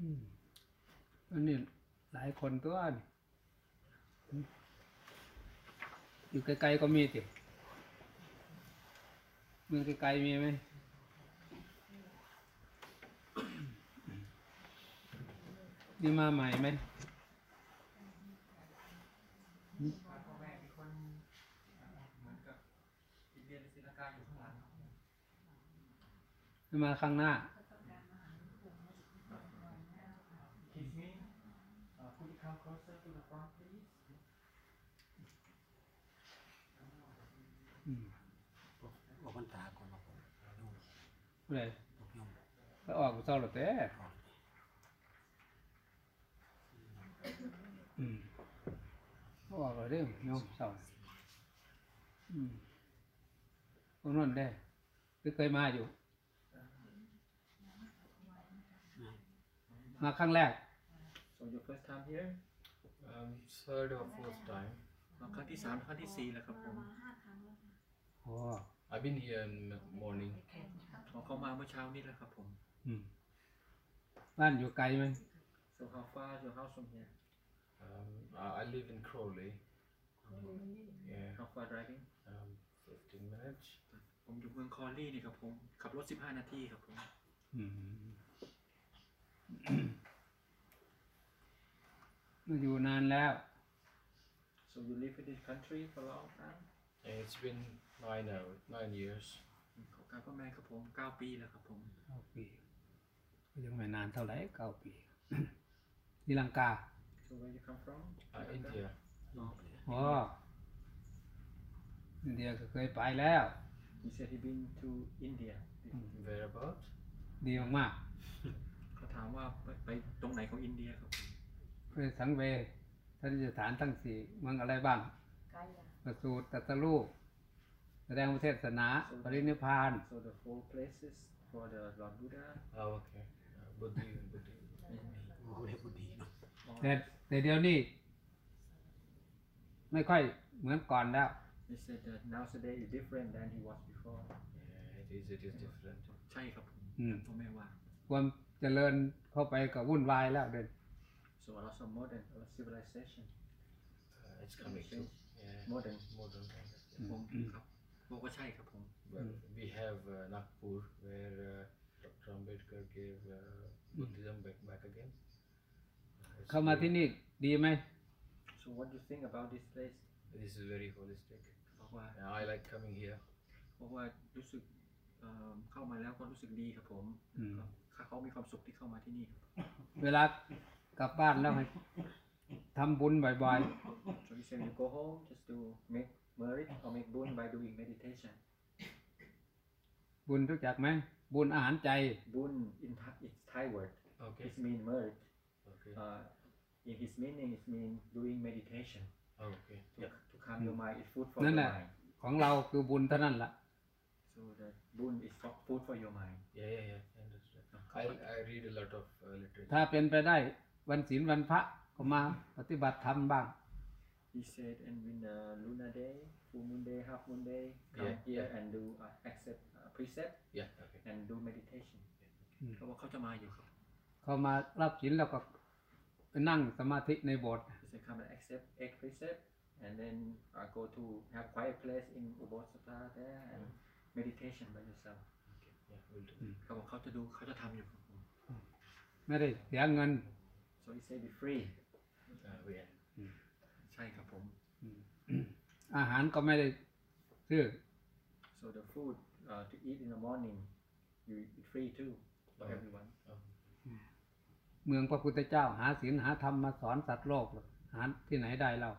อันนี้หลายคนตัวนี่อยู่ไกลๆก็มีติเมืองไกลๆมีไหมนี่มาใหม่ไหมพ่อแม่มีคนเหมือนกับอินเดียหรือศรีลังกาข้างหนี่มาข้างหน้า Excuse me uh, could you come closer to the front please อืมออกพรรษาก่อนออกยุ่งผู้ใดออกยุ่งก็ออกเศร้าหรอแต่ก่อนอืมก็ออกเลยเด้อโยมเศร้าอืมตรงนั้นได้หรือเคยมาอยู่ มาครั้งแรก so your first time here Um, third or fourth time. มาครั้งที่สามครั้งที่สี่แล้วครับผมโอ้ I've been here in the morning. พอเข้ามาเมื่อเช้านี้แล้วครับผมอืมบ้านอยู่ไกลไหม so how far is your house from here Um, I I live in Crowley. Yeah, how far driving um, 15 minutes. ผมอยู่เมืองคอลลี่นี่ครับผม ขับรถ 15 นาทีครับผมอืมมา อยู่นานแล้ว so you live in this country for a long time And it's been nine hours, nine years. ขอบคุณพ่อแม่ครับผม9ปีแล้วครับผมเก้าปีก็ยังไม่นานเท่าไหร่เก้าปีนิลังกา so where you come from Uh, India. อ๋ออ๋ออินเดียก็เคยไปแล้ว he said he been to India Whereabout? ดีมากเขาถามว่าไปไปตรงไหนของอินเดียครับผมๆเคยสังเวท่านสถานทั้งสี่เมืองอะไรบ้างประสูตรตรัสรู้แสดงพระเทศนาปรินิพพาน so the four places for the Lord Buddha Oh, okay. Uh, Buddhi, Buddhi. รู้ได้บุดีเนาะแต่แต่เดี๋ยวนี้ไม่ค่อยเหมือนก่อนแล้ว He said that nowadays is different than he was before Yeah, it is, it is different. ใช่ครับผมอืมพ่อแม่ว่าความเจริญเข้าไปกับวุ่นวายแล้วเดิน so a lot of modern a lot of civilization Uh, it's coming to, yeah, modern modern kind of. ผมครับบอกว่าใช่ครับผม Well, we have uh, Nagpur where uh, Dr. Ambedkar gave uh, Buddhism back, back again. Uh, it's เข้ามา very- ที่นี่ดีไหม so what do you think about this place This is very holistic. บอกว่า And I like coming here. บอกว่ารู้สึกเอ่อเข้ามาแล้วก็รู้สึกดีครับผม อืม ครับเขามีความสุขที่เข้ามาที่นี่ครับ เวลา กลับบ้านแล้วให้ทำบุญบ่อย so he said you go home just to make merit or make bun by doing meditation ๆ บุญรู้จักไหม บุญอาหารใจ bun in Thai it's Thai word Okay. it mean merit Okay. uh, in his meaning it mean doing meditation Oh, okay. to, to calm your mind it's food for นั่น your แหละ mind ของเราคือบุญเท่านั้นละ so the bun is for food for your mind Yeah, yeah, yeah. I understand. I, I read a lot of uh, literature. ถ้าเป็นไปได้ วันศีลวันพระก็มาปฏิบัติธรรมบ้าง he said and when uh, lunar day full moon day half moon day come Yeah, here yeah. and do uh, accept uh, precept Yeah, okay. and do meditation อืมเขาบอกเขาจะมาอยู่ครับเขามารับศีลแล้วก็ไปนั่งสมาธิในโบสถ์ He said come and accept eight precept and then uh, go to have quiet place in Ubosata there and meditation by yourself Okay. Yeah, we'll do. เขาบอกเขาจะดูเขาจะทำอยู่ครับผมไม่ได้เสียเงิน so he said be free Uh, yeah. ใช่ครับผม อาหารก็ไม่ได้ซื้อ so the food uh, to eat in the morning you it's free too for Oh. everyone เมืองพระพุทธเจ้าหาศีลหาธรรมมาสอนสัตว์โลกหรอกหาที่ไหนได้เรา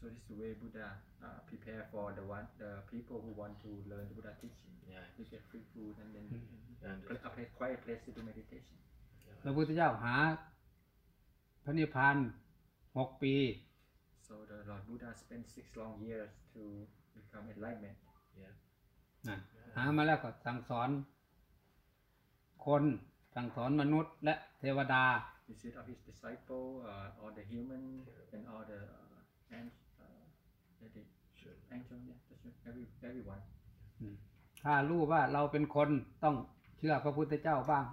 so this is the way Buddha uh, prepare for the one the people who want to learn the Buddha teaching Yeah. you get free food and then And a place quiet place to do meditation พระพุทธเจ้าหา พระนิพพานหกปี so the Lord Buddha spent six long years to become enlightenment นะหามาแล้วก็สั่งสอน คนสั่งสอนมนุษย์และเทวดา He said of his disciple, uh, all the human and all the uh, and uh, the Sure. angel, yeah, that's right, every everyone. ถ้ารู้ว่าเราเป็นคนต้องเชื่อพระพุทธเจ้าบ้าง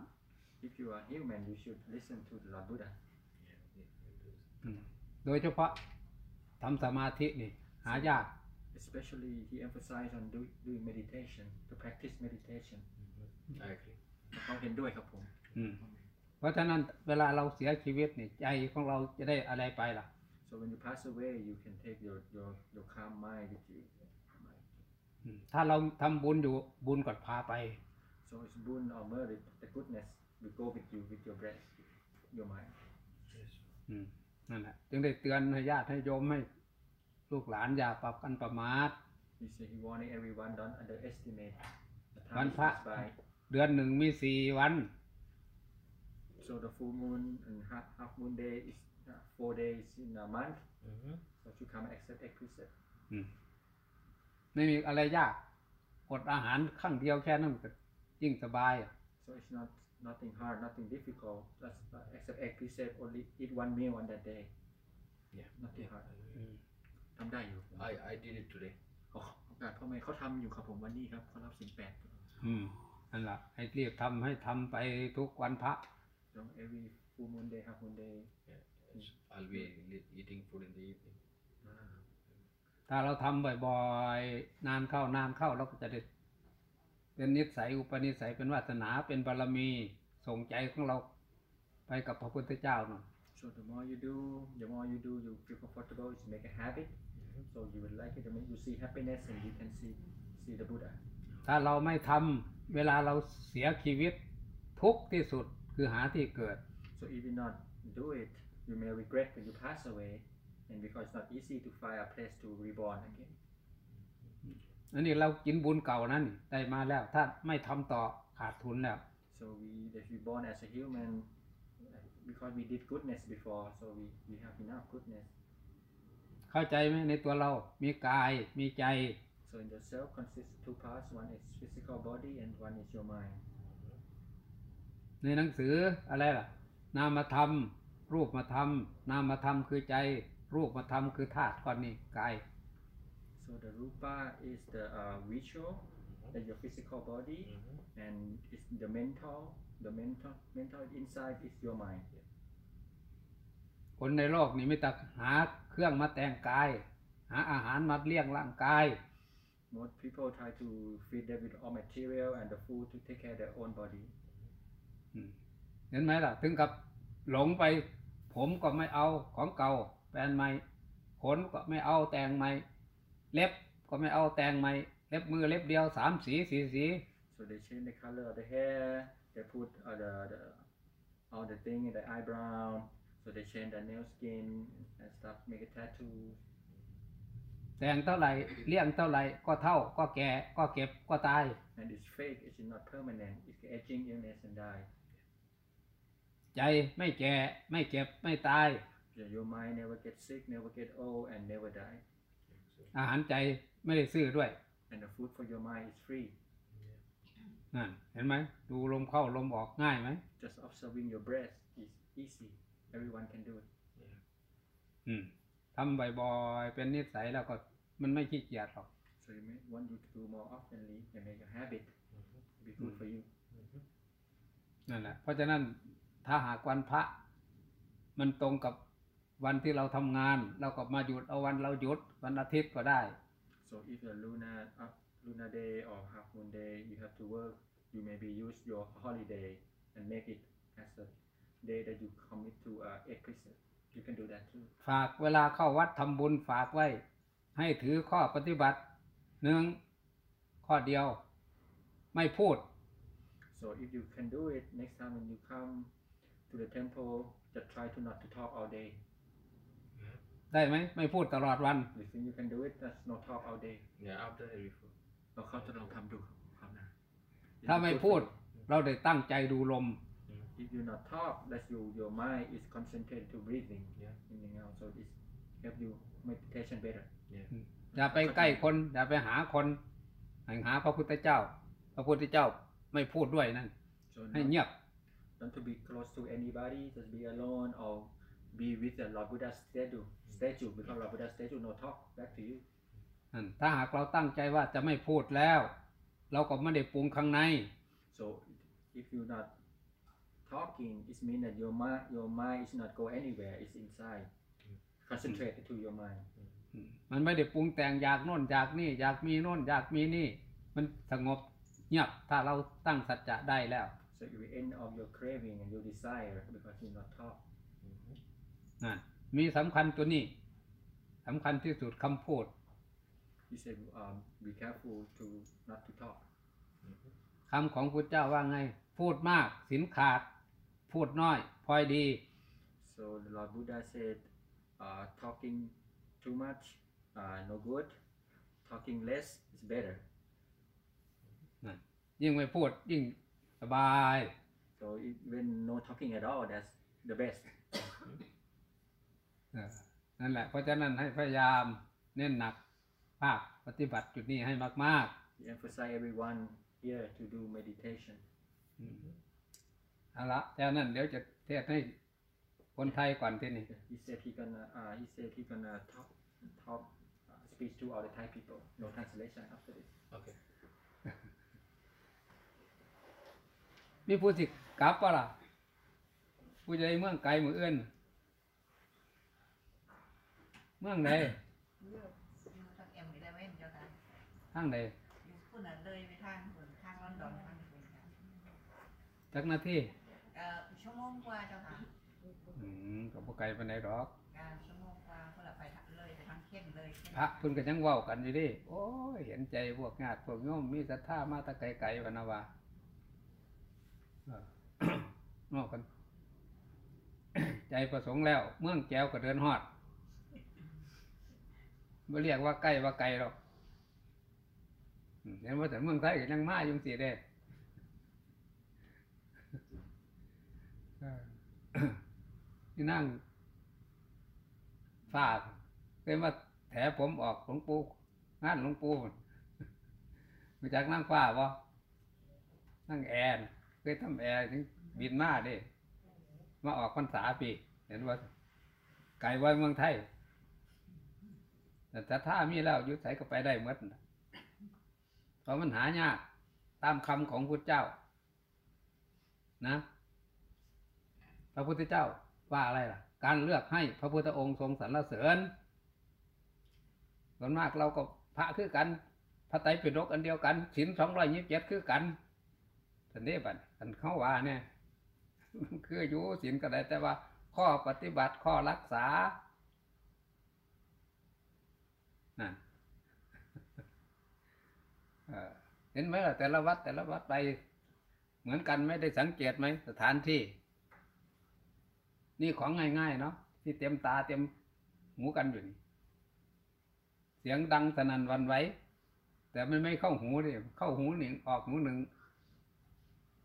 if you are human, you should listen to the Lord Buddha. Yeah, yeah, we'll do this. อืม โดยเฉพาะทำสมาธินี่ หายาก Especially, he emphasized on do, doing meditation, to practice meditation. Mhm. I agree. เขาเห็นด้วยครับผมอืมเพราะฉะนั้นเวลาเราเสียชีวิตนี่ใจของเราจะได้อะไรไปล่ะ So when you pass away, you can take your your your calm mind with you. อืมถ้าเราทำบุญอยู่บุญก็พาไป So it's boon or merit, the goodness will go with you with your breath, your mind. Yes. อืม นั่นแหละจึงได้เตือนให้ญาติให้โยมให้ลูกหลานอย่าปรับกันประมาท He said he wanted everyone don't underestimate the One time part. passed by. เดือนหนึ่งมีสี่วัน So the full moon and half, half moon day is uh, four days in a month. Mhm. So you come accept a precept. อืมไม่มีอะไรยาก อดอาหารข้างเดียวแค่นั้นก็ยิ่งสบายอะ So it's not nothing hard, nothing difficult. Just uh, accept a precept. Only eat one meal on that day. Yeah. Nothing Yeah. hard. อืมทำได้อยู่ I I did it today. โอ้โอกาสพ่อแม่เขาทำอยู่ครับผมวันนี้ครับเขารับสิ่งแปด อืมนั่นแหละให้รีบทำให้ทำไปทุกวันพระ So every full moon day, half moon day. Yeah. Yes. I'll be li- eating food in the evening. ถ้าเราทำบ่อยๆ นานเข้านานเข้าเราก็จะได้ เป็นนิสัยอุปนิสัยเป็นวาสนาเป็นบารมีส่งใจของเราไปกับพระพุทธเจ้าเนาะ So the more you do, the more you do, you feel comfortable. It's make a habit. So you will like it. The more you see happiness, and you can see see the Buddha. ถ้าเราไม่ทำเวลาเราเสียชีวิตทุกข์ที่สุดคือหาที่เกิด So if you not do it, you may regret when you pass away, and because it's not easy to find a place to reborn again. อันนี้เรากินบุญเก่านั้นได้มาแล้ว ถ้าไม่ทำต่อขาดทุนแล้ว So we that we born as a human uh, because we did goodness before, so we, we have enough goodness. เข้าใจไหมในตัวเรามีกายมีใจ So in the self consists of two parts. One is physical body, and one is your mind. ในหนังสืออะไรล่ะ นามธรรม รูปมาธรรม นามธรรมคือใจ รูปมาธรรมคือธาตุก้อนนี้กาย So the rupa is the uh, visual, that your physical body, Mhm. and it's the mental. The mental mental inside is your mind. คนในโลกนี้ไม่แต่หาเครื่องมาแต่งกาย หาอาหารมาเลี้ยงร่างกาย Most people try to feed them with all material and the food to take care of their own body. อืมเห็นไหมล่ะถึงกับหลงไป ผมก็ไม่เอาของเก่าแปลนใหม่ขนก็ไม่เอาแต่งใหม่ เล็บก็ไม่เอาแต่งใหม่เล็บมือเล็บเดียวสามสีสี่สี So they change the color of the hair. They put uh, the, the all the thing in the eyebrow. So they change the nail skin and stuff. Make a tattoo. แต่งเท่าไหร่เลี้ยงเท่าไหร่ก็เท่าก็แก่ก็เก็บก็ตาย And it's fake. It's not permanent. It's aging, illness, and die. ใจไม่แก่ไม่เก็บไม่ตาย So your mind never gets sick, never get old, and never die. So, อาหารใจไม่ได้ซื้อด้วย And the food for your mind is free. นั่นเห็นไหมดูลมเข้าลมออกง่ายไหม Just observing your breath is easy. Everyone can do it. อืมทำบ่อยๆเป็นนิสัยแล้วก็มันไม่ขี้เกียจหรอก So you may want you to do more oftenly and make a habit. Be good for you. นั่นแหละเพราะฉะนั้นถ้าหากวันพระ มันตรงกับ วันที่เราทำงาน เราก็มาหยุดเอาวันเราหยุดวันอาทิตย์ก็ได้ So if the lunar uh, lunar day or half moon day you have to work, you maybe use your holiday and make it as a day that you commit to uh, eight precept. You can do that too. ฝากเวลาเข้าวัดทำบุญฝากไว้ ให้ถือข้อปฏิบัติหนึ่งข้อเดียว ไม่พูด So if you can do it next time when you come to the temple, just try to not to talk all day. ได้ไหมไม่พูดตลอดวัน If you think you can do it, that's no talk all day. Yeah, I've done it before. เราเขาจะลองทำดูครับนะ ถ้าไม่พูดเราได้ตั้งใจดูลม If you not talk, that's you your mind is concentrated to breathing Yeah. in and out, so it help you meditation better. Yeah. อย่าไปใกล้คนอย่าไปหาคนให้หาพระพุทธเจ้า พระพุทธเจ้าไม่พูดด้วยนั่น So ให้ not, เงียบ not to be close to anybody, just be alone or be with the Lord Buddha statue. Statue because Lord Buddha statue no talk back to you. นั่นถ้าหากเราตั้งใจว่าจะไม่พูดแล้ว เราก็ไม่ได้ปรุงข้างใน So if you not talking it means that your mind your mind is not go anywhere it's inside concentrate to your mind อืมมันไม่ได้ปรุงแต่งอยากโน่นอยากนี่อยากมีโน่นอยากมีนี่ มันสงบเงียบถ้าเราตั้งสัจจะได้แล้ว so you will end of your craving and your desire because you not talk นั่นมีสำคัญตัวนี้สำคัญที่สุดคำพูด he said um, be careful to not to talk คำของพุทธเจ้าว่าไง พูดมากสินขาด พูดน้อยพลอยดี so the Lord Buddha said uh, talking too much uh, no good talking less is better นั่นยิ่งไม่พูดยิ่งสบาย so even no talking at all that's the best เออ นั่นแหละ เพราะฉะนั้นให้พยายามเน้นหนักภาคปฏิบัติจุดนี้ให้มาก he emphasize everyone here to do meditation ๆอืมเอาละจากนั้นเดี๋ยวจะเทศให้คนไทยก่อนที่นี่ he said he gonna uh, he said he gonna talk talk uh, speech to all the Thai people no translation after this Okay. มีผู้สิกลับปะล่ะ ผู้ใดเมืองไกลมือเอื้อน เมืองใดเลือกอยู่ทางเอ็มได้ไหมเจ้าค่ะทางใดอยู่พุ่นน่ะเลยไปทางพุ่นทางลอนดอนทางพุ่นค่ะจักหน้าที่เอ่อชั่วโมงกว่าเจ้าค่ะอืมก็บ่ไกลปานใดดอกการชั่วโมงกว่าเพื่อไปทางเลยไปทางเข้มเลยเข้มพระเพิ่นก็ยังเว้ากันอยู่ดิโอ้ยเห็นใจพวกญาติพวกโยมมีศรัทธามาแตะไกลๆวะนะว่าเออ นอกกัน ใจประสงค์แล้ว เมืองแก้วก็เดินฮอด บ่เรียกว่าใกล้ว่าไกลหรอกเห็นว่าแต่เมืองไทยก็ยังมาอยู่สิเด้นี่นั่งฝากเคยมาแถผมออกหลวงปู่งานหลวงปู่มาจากนั่งฟ้าบ่นั่งแอร์น่ะเคยทำแอร์ถึงบินมาเด้มาออกพรรษาปี เห็นว่าไกลไว้เมืองไทย แต่ถ้ามีแล้วยุทธใส่ก็ไปได้หมดน่ะเพราะมันหายากตามคำของพุทธเจ้า นะ พระพุทธเจ้าว่าอะไรล่ะ การเลือกให้พระพุทธองค์ทรงสรรเสริญส่วนมากเราก็พระคือกัน พระไตรปิฎกอันเดียวกันศีลสองร้อยยี่สิบเจ็ดคือกันทันนี้บัดทันเข้าว่าเนี่ยคืออยู่ศีลก็ได้แต่ว่า ข้อปฏิบัติข้อรักษา นั่นเห็นไหมล่ะแต่ละวัดแต่ละวัดไป เหมือนกันไม่ได้สังเกตไหมสถานที่ นี่ของง่ายๆเนาะที่เต็มตาเต็มหูกันอยู่นี่เสียงดังสนั่นวันไหวแต่ไมันไม่เข้าหูดิเข้าหูหนึ่งออกหูหนึ่ง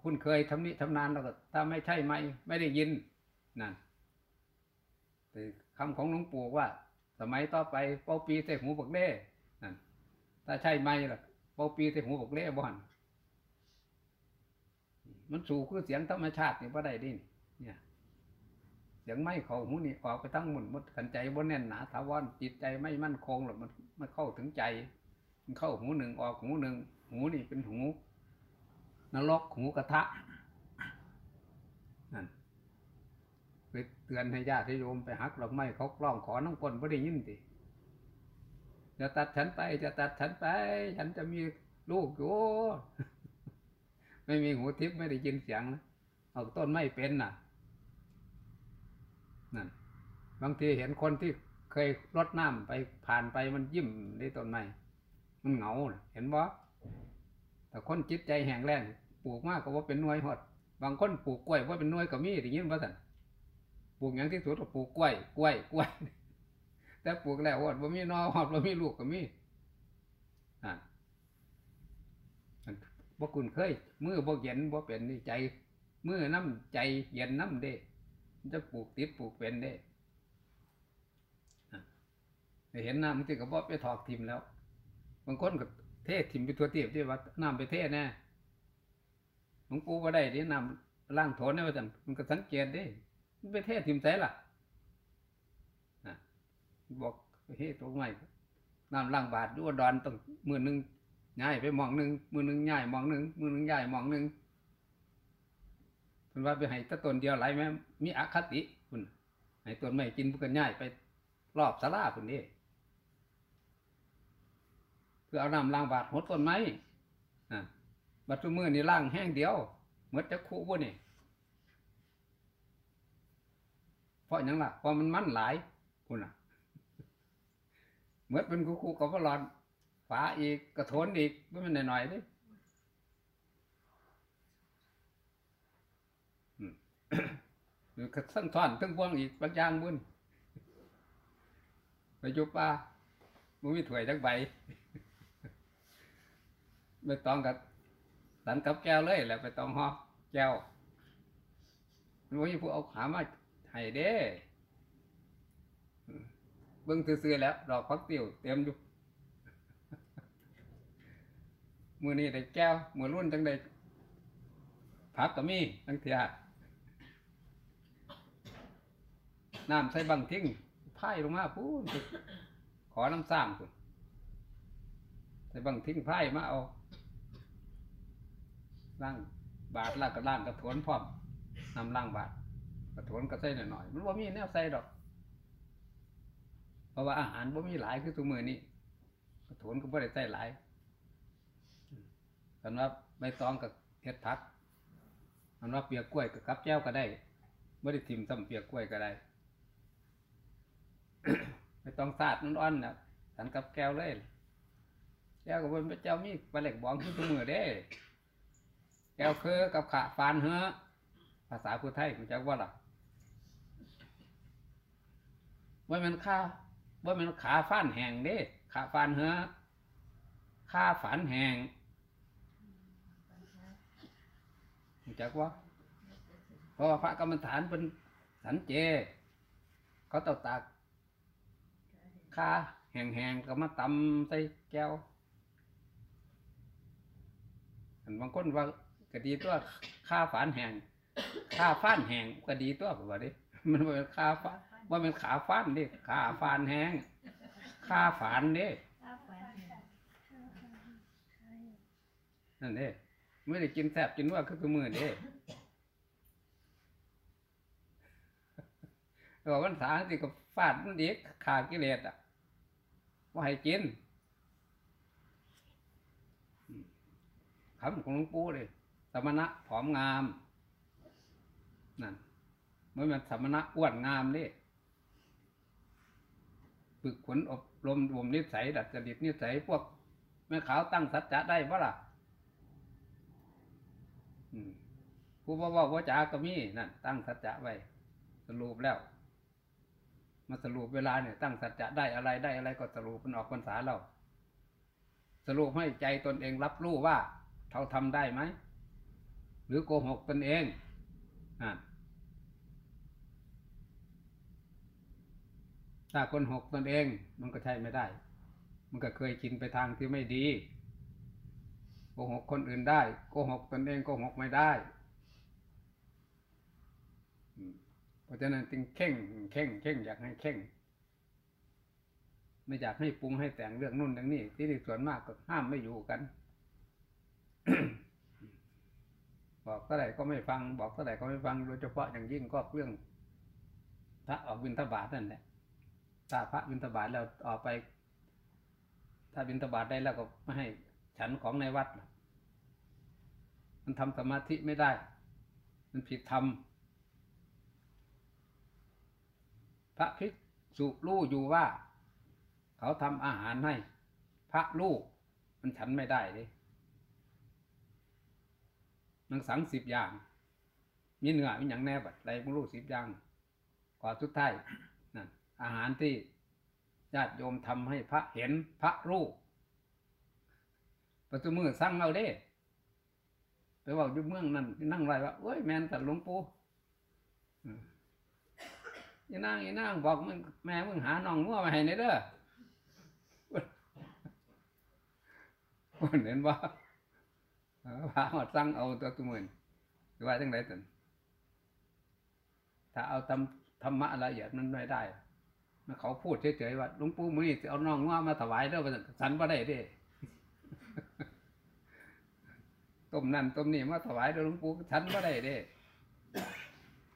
คุณเคยทำนี้ทำนานแล้วก็ถ้าไม่ใช่ไม่ไม่ได้ยินนั่นแต่คำของหลวงปู่ว่า สมัยต่อไปเป่าปีใส่หูบักเล่นั่นถ้าใช่ไหมล่ะเป่าปีใส่หูบักเล่บ่อนมันสู่คือเสียงธรรมชาตินี่บ่ได้ดิเนี่ยเสียงไม่เข้าหูนี่ออกไปทั้งหมดหมดกันใจบ่แน่นหนาถาวรจิตใจไม่มั่นคงหรอกมันมันเข้าถึงใจ มันเข้าหูหนึ่งออกหูหนึ่งหูนี่เป็นหูนรกหูกระทะนั่นไปเตือนให้ญาติโยมไปหักดอกไม้เขากล้องขอน้องคนบ่ได้ยินติจะตัดฉันไปจะตัดฉันไป ฉันจะมีลูกอยู่ไม่มีหูทิพย์ไม่ได้ยินเสียงนะเอาต้นไม้เป็นน่ะนั่นบางทีเห็นคนที่เคยรดน้ำไปผ่านไปมันยิ้มในต้นไม้มันเหงาเห็นบ่แต่คนจิตใจแห้งแล้งปลูกมากก็ว่าเป็นน่วยหดบางคนปลูกกล้วยว่าเป็นน่วยก็มีอย่างนี้ว่าสัน ลูกอย่างที่สุดก็ปลูกกล้วยกล้วยกล้วยแต่ปลูกแล้วหดว่ามีนอหดว่ามีลูกก็มีอ่าบ่คุณเคยมือบ่เย็นบ่เป็นนี่ใจมือน้ำใจเย็นน้ำเด้จะปลูกติดปลูกเป็นได้อะเห็นน้ำมันที่กระบอกไปถอกทิมแล้วบางคนก็เทศทิมไปทัวเทียบที่ว่าน้ำไปเทศแน่หลวงปู่ว่าได้ที่น้ำล่างโถนเนี่ยว่าจันมันก็สังเกตได้ ไปเททิมใส่ล่ะนะบอกเฮ้ตรงไหนน้ำล่างบาทด้วยดอนต้องมือหนึ่งย้ายไปมองหนึ่งมือหนึ่งย้ายมองหนึ่งมือหนึ่งย้ายมองหนึ่งเพิ่นว่าไปให้ตะตนเดียวหลายแม่มีอคติพุ่นให้ต้นไม้กินพิ่นก็ย้ายไปรอบศาลาพุ่นนี่เพื่อเอาน้ำล้างบาดหดต้นไม้อะบัดซุมื้อนี่ล้างแห้งเดียวหมดจักคู่บ่นี่เพ ราะหยังล่ะเพราะมันมันหลายพุ่นน่ะหมดเป็นคู่ๆก็บ่รอดฝาอีกกระโถนอีกบ่แม่นหน้อยๆด้หรือทั้งท่อนทั้งพวงอีกบางอย่างบุญไปยุบป่ามึงมีถวยจักใบไม่ต้องกับสันกับแก้วเลยแหล้วไปต้องห่อแก้วมันมีผู้เอาขามา ให้เด้อืมเบิ่งซื่อแล้วดอกพักติวเต็มอยู่มือนี้ได้แก้วมือรุ่นจังได้ผักก็มีทั้งเทียน้ำใส่บังทิ้งไพ่ลงมาพูนขอน้ำซ้ำคุณใส่บังทิ้งไพ่มาเอาล่างบาทล่างกับล่างกระถวนพร้อมนำล่างบาท กระถวนก็ใส่หน่อยๆมันว่ามีแนวใส่ดอก เพราะว่าอาหารบ่มีหลายคือตัวมือนี้กระถวนก็บ่ได้ใส่หลายสำหรับใบตองกับเห็ดผักสำหรับเปียกกล้วยกับกับแก้วก็ได้ไม่ได้ทิมซ้ำเปียกกล้วยก็ได้ไม่ต้องสาดนั่นอ่อนนะสันกับแก้วเลยแก้วกับบนพระเจ้ามีปลาเหล็กบ้องขึ้นตัวมือเด้ แก้วคือกับขาฟานเฮอภาษาพูไทยมันจะว่าหรอ ว่ามันข้าว่ามันขาฟานแหงเด้ขาฟานเฮอขาฝานแหงรู้จักว่าเพราะว่าพระกรรมฐานเป็นสันเจ เขาต้อตากข้าแห้งๆก็มาตำใส่แก้วอันบางคนว่าก็ดีตัวข้าฝานแหงข้าฟ้านแหงก็ดีตัวผมว่าดิมันเป็นข้าฟ้าน ว่าเป็นขาฟ้านดิขาฟานแห้งขาฝานดิถ้าแฟนเนี่ยนั่นเด้ไม่ได้กินแซ่บกินว่าคือคือมือเด้บอกวันสาสิก็ฟาดมันอีกขากิเลสอะว่าให้กินคำของหลวงปู่เลยสมณะผอมงาม นั่นเมื่อมันสมณะอ้วนงามนี่ ฝึกฝนอบรมบ่มนิสัยดัดจริตนิสัยพวกแม่ขาวตั้งสัจจะได้ปะล่ะผู้ว่าว่าว่าจาก็มีนั่นตั้งสัจจะไว้ สรุปแล้ว มาสรุปเวลาเนี่ย ตั้งสัจจะได้อะไรได้อะไรก็สรุปมันออกพรรษาเรา สรุปให้ใจตนเองรับรู้ว่าเขาทำได้ไหม หรือโกหกตนเองอ่า ถ้าคนหกตนเองมันก็ใช่ไม่ได้ มันก็เคยกินไปทางที่ไม่ดีโกหกคนอื่นได้โกหกตนเองโกหกไม่ได้ เพราะฉะนั้นจึงเข่งเข่งเข่งอยากให้เข่ง ไม่อยากให้ปรุงให้แต่งเรื่องนู่นเรื่องนี้ที่นี่ส่วนมากก็ห้ามไม่อยู่กัน บอกเท่าไหร่ก็ไม่ฟัง บอกเท่าไหร่ก็ไม่ฟังโดยเฉพาะอย่างยิ่งก็เรื่องพระออกบิณฑบาตนั่นแหละ ถ้าพระบิณฑบาตแล้วออกไป ถ้าบิณฑบาตได้แล้วก็ไม่ให้ฉันของในวัด มันทำสมาธิไม่ได้ มันผิดธรรมพระภิกษุรู้อยู่ว่า เขาทำอาหารให้ พระลูกมันฉันไม่ได้เลยนังสังสิบอย่าง มีเนื้อมีอย่างแน่บัดไรมึงรู้สิบอย่างก่อนสุดท้าย อาหารที่ญาติโยมทำให้พระเห็นพระรู้ประตูมือสั่งเอาเด้ไปบอกยู่เมืองนั่นนั่งไรว่าเอ้ยแมนแต่หลวงปู่อืมอีนางอีนางบอกมึงแม่มึงหาน้องงัวมาให้ในเด้อคนเห็นว่าพาหอดสั่งเอาตัวตุมื่นว่าจังไรตันถ้าเอาทำธรรมะละเอียดมันไม่ได้ เขาพูดเฉยๆว่าหลวงปู่มือนี้สิเอาน้องงัวมาถวายเด้อว่าซั่นสันบ่ได้เด้ต้มนั่นต้มนี่มาถวายเด้อหลวงปู่ฉันบ่ได้เด้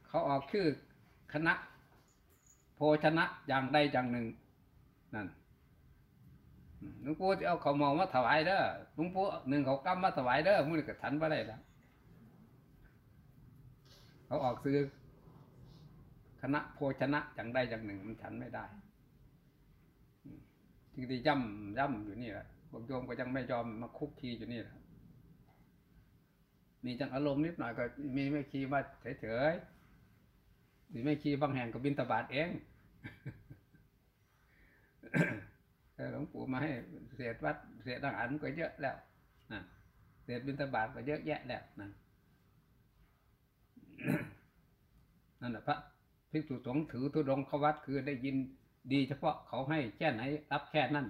เขาออกชื่อคณะโภชนะอย่างใดอย่างหนึ่ง นั่นหลวงปู่จะเอาเขามองมาถวายเด้อหลวงปู่หนึ่งเขาวกำมาถวายเด้อมือนี้ก็ฉันบ่ได้แล้วเขาออกซื้อ คณะโภชนะอย่างใดอย่างหนึ่งมันฉันไม่ได้อืมจึงได้ย่ำย่ำอยู่นี่แหละพวกโยมก็ยังไม่ยอมมาคุกคีอยู่นี่แหละมีจังอารมณ์นิดหน่อยก็มีไม่คีมาเฉยๆมีไม่คีบางแห่งก็บินตบาทเองแต่หลวงปู่มาให้เศษวัดเศษอาหารก็เยอะแล้วนะเศษบิณฑบาตก็เยอะแยะแล้วนะนั่นแหละพระ ภิกษุสงฆ์ถือธุดงควัดคือได้ยินดีเฉพาะเขาให้แค่ไหนรับแค่นั้น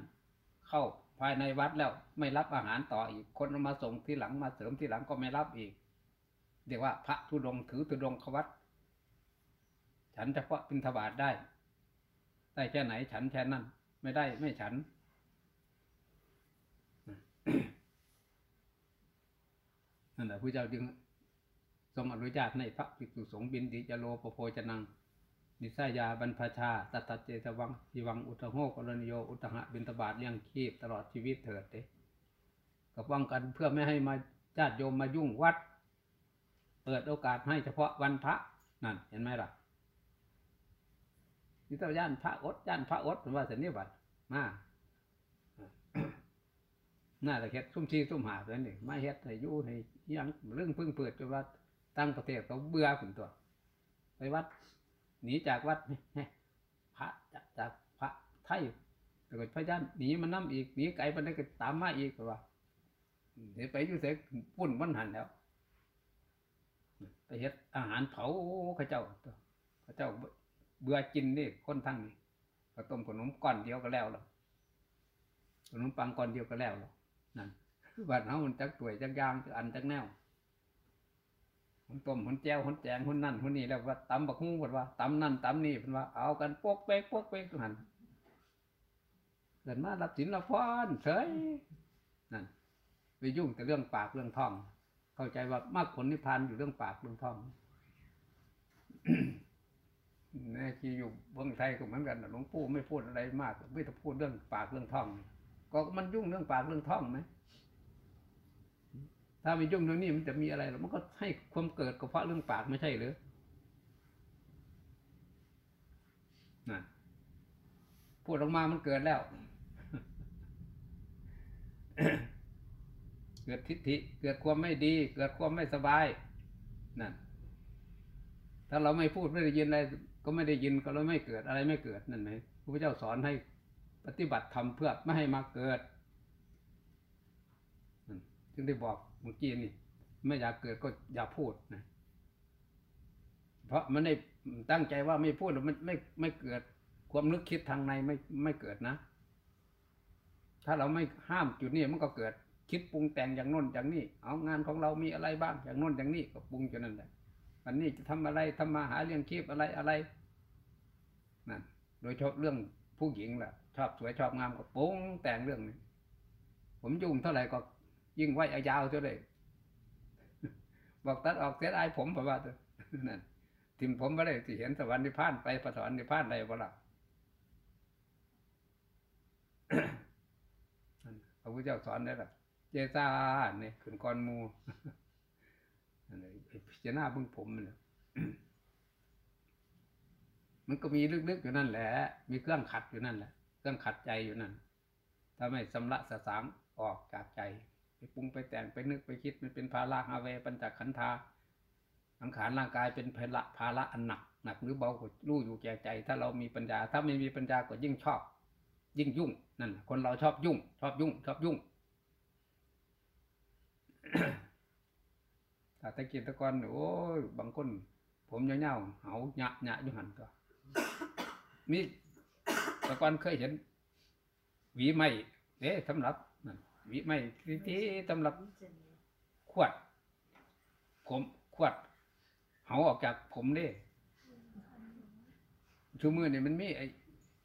เข้าภายในวัดแล้วไม่รับอาหารต่ออีกคนมาส่งที่หลังมาเสริมที่หลังก็ไม่รับอีกเรียกว่าพระธุดงถือธุดงควัดฉันเฉพาะบิณฑบาตได้ได้แค่ไหนฉันแค่นั้นไม่ได้ไม่ฉันนั่นแหละพระเจ้าจึงทรงอนุญาตให้พระภิกษุสงฆ์บินดิจโลปโภชนัง นิสายาบรรพชาตัตเจตวังทีวังอุตโหกรณิโยอุตหะบินตบาทเลี้ยงชีพตลอดชีวิตเถิดเด้ก็ป้องกันเพื่อไม่ให้มาญาติโยมมายุ่งวัด เปิดโอกาสให้เฉพาะวันพระนั่นเห็นไหมล่ะนี่ต้องย่านพระอดย่านพระอดผมว่าเสนิบัติมาน่าจะเฮ็ดซุ่มชีซุ่มหาเพื่อนนี่มาเฮ็ดให้ยู่ให้ยังเรื่องเพิ่งเปิดจนว่าตั้งประเทศเขาเบื่อผุนตัว ไปวัด หนีจากวัดพระจากจากพระไทยแล้วก็พระยันหนีมันน้ำอีกหนีไกลไปได้ก็ตามมาอีกว่าเดี๋ยวไปอยู่เสกปุ่นวันหันแล้วไปเฮ็ดอาหารเผาข้าเจ้าข้าเจ้าเบื่อกินนี่คนทั้งนี่ก็ต้มขนมก้อนเดียวก็แล้วหรอกขนมปังก้อนเดียวก็แล้วหรอกนั่นบ้านเฮามันจักตัวยจักยางจักอันจักแนว มันต้มมันแจวมันแจงมันนั่นมันนี่แล้วว่าตำบักฮู้เพิ่นว่าตำนั่นตำนี่เพิ่นว่าเอากันปกเป๊กปกเป๊กทุกหันเกิดมารับสินรับพรเฉยนั่นไปยุ่งแต่เรื่องปากเรื่องท้อง เข้าใจว่ามากผลนิพพานอยู่เรื่องปากเรื่องท้องแม่ที่อยู่เมืองไทยก็เหมือนกันหลวงปู่ไม่พูดอะไรมากไม่ต้องพูดเรื่องปากเรื่องท้อง ก็มันยุ่งเรื่องปากเรื่องท้องไหม ถ้าไม่ยุ่งเรื่องนี้มันจะมีอะไรหรอมันก็ให้ความเกิดก็เพราะเรื่องปากไม่ใช่หรือนั่นพูดออกมามันเกิดแล้ว เกิดทิฏฐิ เกิดความไม่ดี เกิดความไม่สบายนั่นถ้าเราไม่พูดไม่ได้ยินอะไรก็ไม่ได้ยินก็เราไม่เกิดอะไรไม่เกิดนั่นไหมพระพุทธเจ้าสอนให้ปฏิบัติธรรมเพื่อไม่ให้มาเกิดนั่นจึงได้บอก มื่อกี้นี่ไม่อยากเกิดก็อย่าพูดนะ เพราะมันได้ตั้งใจว่าไม่พูดแล้วมันไม่ไม่เกิดความนึกคิดทางในไม่ไม่เกิดนะ ถ้าเราไม่ห้ามจุดนี้มันก็เกิดคิดปรุงแต่งอย่างน้นอย่างนี้ เอางานของเรามีอะไรบ้าง อย่างน้นอย่างนี้ก็ปรุงจนนั่นแหละวันนี้จะทำอะไรทำมาหาเลี้ยงชีพอะไรอะไรนั่นโดยเฉพาะเรื่องผู้หญิงแหละชอบสวยชอบงามก็ปรุงแต่งเรื่องนี้ ผมยุ่งเท่าไหร่ก็ ยิ่งไว้เอายาวเท่าเลยบอกตัดออกเสียดายผมเพระว่านั่นทิมผมไม่ได้ที่เห็นสวรรค์นิพพานไปประสวรรค์นิพพานใดบ่ล่ะพระพุทธเจ้าสอนได้ล่ะ เจตาเนี่ยขึ้นก่อนมูนั่นเลยไอ้พิจารณาเบึงผมมันน่ะมันก็มีลึกๆอยู่นั่นแหละ มีเครื่องขัดอยู่นั่นแหละ เครื่องขัดใจอยู่นั่น ถ้าไม่สำละสะสางออกจากใจ ไปปรุงไปแต่งไปนึกไปคิดมันเป็นภาระฮาเวปัญจขันธาสังขารร่างกายเป็นภาระภาระอันหนักหนักหรือเบาก็รู้อยู่แก่ใจ ถ้าเรามีปัญญา ถ้าไม่มีปัญญาก็ยิ่งชอบ ยิ่งยุ่งนั่นคนเราชอบยุ่ง ชอบยุ่ง ชอบยุ่งถ้าตะกี้ตะกอนโอ้ยบางคนผมยาๆเหาหยะหยะอยู่หันก็มีตะกอนเคยเห็นหวีไม้เอ๊ะสำหรับ วีไม้ที่สำหรับขวด ผมขวดเหาออกจากผมเด้ชูมือนี่มันมีไอ้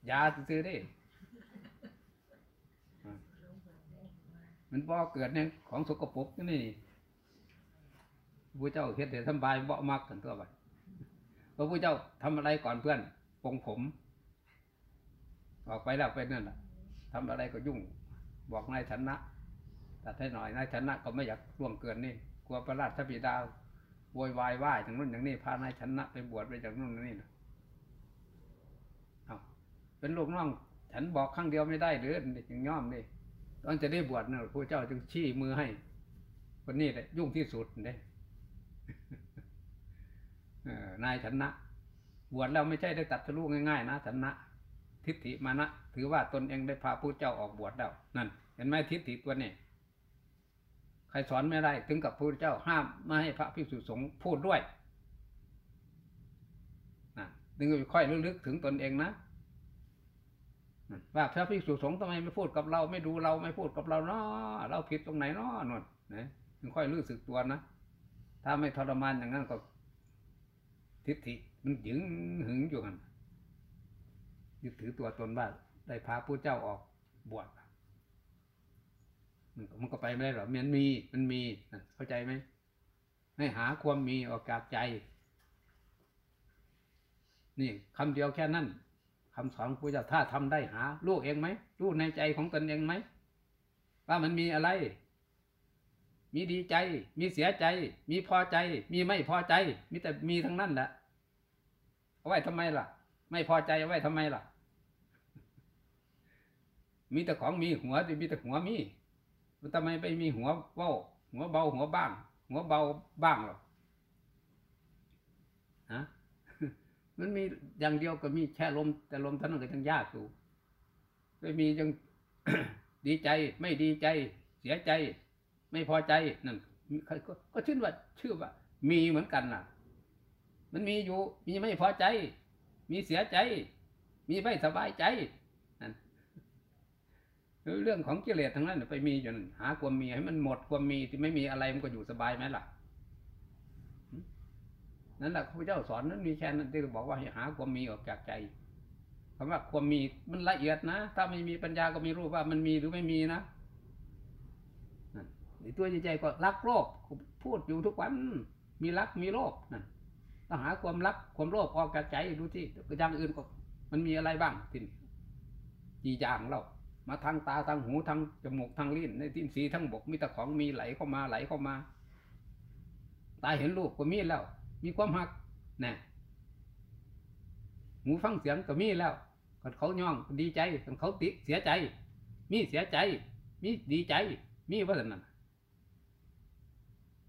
ยาซื้อๆเด้อ่ามันบ่เกิดเนี่ยของสกปรกนี่มพระเจ้าเฮ็ดให้สำบายบ่มักกันตัวบัดพระพุทธเจ้าทำอะไรก่อนเพื่อนปรงผม ออกไปแล้วไปนั่นแหละทำอะไรก็ยุ่ง บอกนายชนะตัดให้หน่อยนายชนะก็ไม่อยากล่วงเกินนี่กลัวพระราชบิดาโวยวายว่าอย่างนู้นอย่างนี้พานายชนะไปบวชไปจากนู้นนี่นะเอาเป็นลูกน้องฉันบอกครั้งเดียวไม่ได้หรือจึงย่อมนี่ตอนจะได้บวชเนี่ยพระเจ้าจึงชี้มือให้คนนี้แหละยุ่งที่สุดเนี่ยนายชนะ บวชแล้วไม่ใช่ได้ตัดทะลุง่ายๆนะชนะ ทิฏฐิมานะ ถือว่าตนเองได้พาผู้เจ้าออกบวชแล้วนั่น เห็นไหมทิฏฐิตัวนี้ใครสอนไม่ได้ ถึงกับพระเจ้าห้ามไม่ให้พระภิกษุสงฆ์พูดด้วยนะถึงค่อยลึกๆถึงตนเองนะว่าพระภิกษุสงฆ์ทำไมไม่พูดกับเรา ไม่ดูเราไม่พูดกับเราเนาะเราผิดตรงไหนเนาะนนนะถึงค่อยรู้สึกตัวนะถ้าไม่ทรมานอย่างนั้นก็ ทิฏฐิมันหยึงหึงอยู่กันยึดถือตัวตนว่าได้พาผู้เจ้าออกบวช มันก็ไปไม่ได้หรอกมันมีมันมีเข้าใจไหมให้หาความมีออกจากใจ นี่คำเดียวแค่นั้นคำสอนของพระเจ้าถ้าทำได้หารู้เองไหมรู้ในใจของตนเองไหมว่ามันมีอะไร มีดีใจ มีเสียใจ มีพอใจ มีไม่พอใจ มีแต่มีทั้งนั้นแหละเอาไว้ทำไมล่ะ ไม่พอใจเอาไว้ทำไมล่ะ มีแต่ของมีหัวมีแต่หัวมี มันทำไมไปมีหัวเว้าหัวเบาหัวบ้าง หัวเบาบ้างหรอฮะมันมีอย่างเดียวก็มีแค่ลม แต่ลมท่านั้นก็ยังยากอยู่ไม่มียังดีใจ ไม่ดีใจ เสียใจ ไม่พอใจนั่นก็ก็ชื่อว่าชื่อว่า มีเหมือนกันน่ะ มันมีอยู่ มีไม่พอใจ มีเสียใจ มีไม่สบายใจ เรื่องของกิเลสทั้งนั้นไปมีอยู่นั่นหาความมีให้มันหมดความมีที่ไม่มีอะไรมันก็อยู่สบายไหมล่ะนั่นแหละพระเจ้าสอนนั้นมีแค่นั้นที่บอกว่าให้หาความมีออกจากใจคำว่าความมีมันละเอียดนะ ถ้าไม่มีปัญญาก็ไม่รู้ว่ามันมีหรือไม่มีนะนั่นตัวใจๆก็รักโลภพูดอยู่ทุกวัน มีรักมีโลภนั่นต้องหาความรักความโลภออกจากใจดูที่อย่างอื่นก็มันมีอะไรบ้างที่นี่กี่อย่างเรา มาทางตาทางหูทางจมูกทางลิ้นในทิ้นสีทั้งบกมีแต่ของมีไหลเข้ามาไหลเข้ามา ตาเห็นรูปก็มีแล้ว มีความหักนะหูฟังเสียงก็มีแล้วกันเขาย่องดีใจกันเขาติเสียใจ มีเสียใจ มีดีใจ มีว่าสันนั่น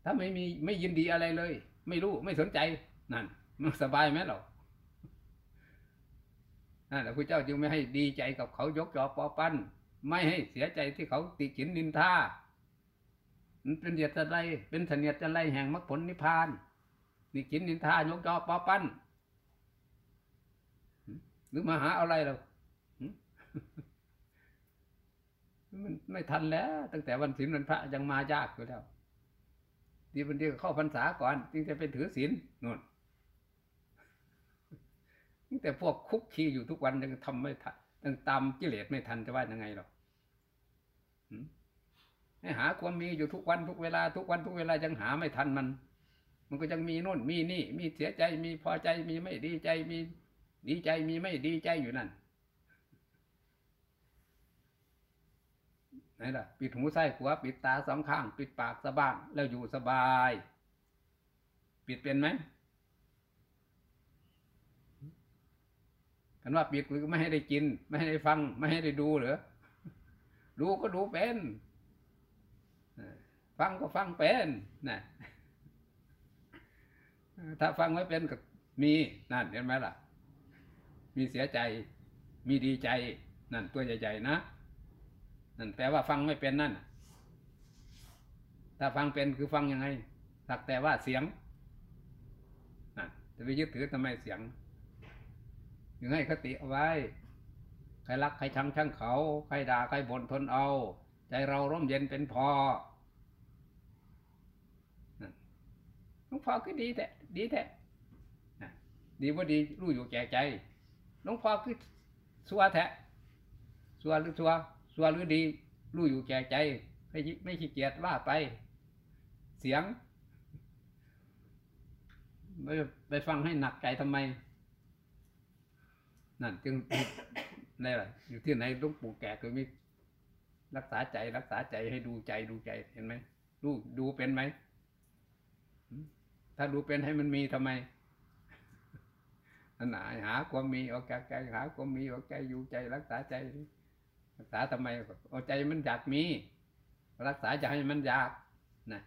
ถ้าไม่มีไม่ยินดีอะไรเลย ไม่รู้ไม่สนใจนั่นมันสบายไหมเรา นั่นแหละพระเจ้าจึงไม่ให้ดีใจกับเขายกยอปอปั้น ไม่ให้เสียใจที่เขาติฉินนินทามันเป็นเดียดอะไรเป็นเสนียดอะไรแห่งมรรคผลนิพพานนี่กินนินทายกจอปอปั้น หรือมาหาอะไรเรามันไม่ทันแล้ว ตั้งแต่วันศีลวันพระยังมายากอยู่แล้วดีวันเดียวเข้าพรรษาก่อน จึงจะไปถือศีลนู่นตั้ง แต่พวกคุกคีอยู่ทุกวันยังทำไม่ทันยังตามกิเลสไม่ทันจะว่ายังไงหรอกให้หาความมีอยู่ทุกวันทุกเวลาทุกวันทุกเวลายังหาไม่ทันมัน มันก็ยังมีโน่นมีนี่ มีเสียใจมีพอใจมีไม่ดีใจมีดีใจมีไม่ดีใจอยู่นั่นไหนล่ะปิดหูไส้ขัวปิดตาสองข้าง ปิดปากสะบ้างแล้วอยู่สบาย ปิดเป็นไหม กันว่าปิดคือไม่ให้ได้กิน ไม่ให้ได้ฟัง ไม่ให้ได้ดูเหรอดูก็ดูเป็นฟังก็ฟังเป็นนะถ้าฟังไม่เป็นก็มีนั่นเห็นไหมล่ะ มีเสียใจ มีดีใจ นั่นตัวใหญ่ๆนะนั่นแปลว่าฟังไม่เป็นนั่นถ้าฟังเป็นคือฟังยังไงสักแต่ว่าเสียงนั่นจะไปยึดถือทำไมเสียง ยังให้คติเอาไว้ ใครรักใครชังช่างเขา ใครด่าใครบ่นทนเอา ใจเราร่มเย็นเป็นพอหลวงพ่อคือดีแท้ดีแท้ดีว่าดีรู้อยู่แก่ใจหลวงพ่อคือสัวแท้สัวหรือสัวสัวหรือดี รู้อยู่แก่ใจ ไม่ไม่ขี้เกียจว่าไป เสียงไปไปฟังให้หนักใจทำไม นั่นจึงได้ไรอยู่ที่ไหนหลุงปู่แก่ก็มีรักษาใจรักษาใจให้ดูใจดูใจเห็นไหมดูดูเป็นไหมถ้าดูเป็นให้มันมีทำไมอันไหนหาความมีออกจากใจหาความมีออกใจอยู่ใจ รักษาใจ รักษาทำไมเอาใจมันอยากมี รักษาจะให้มันอยากนะ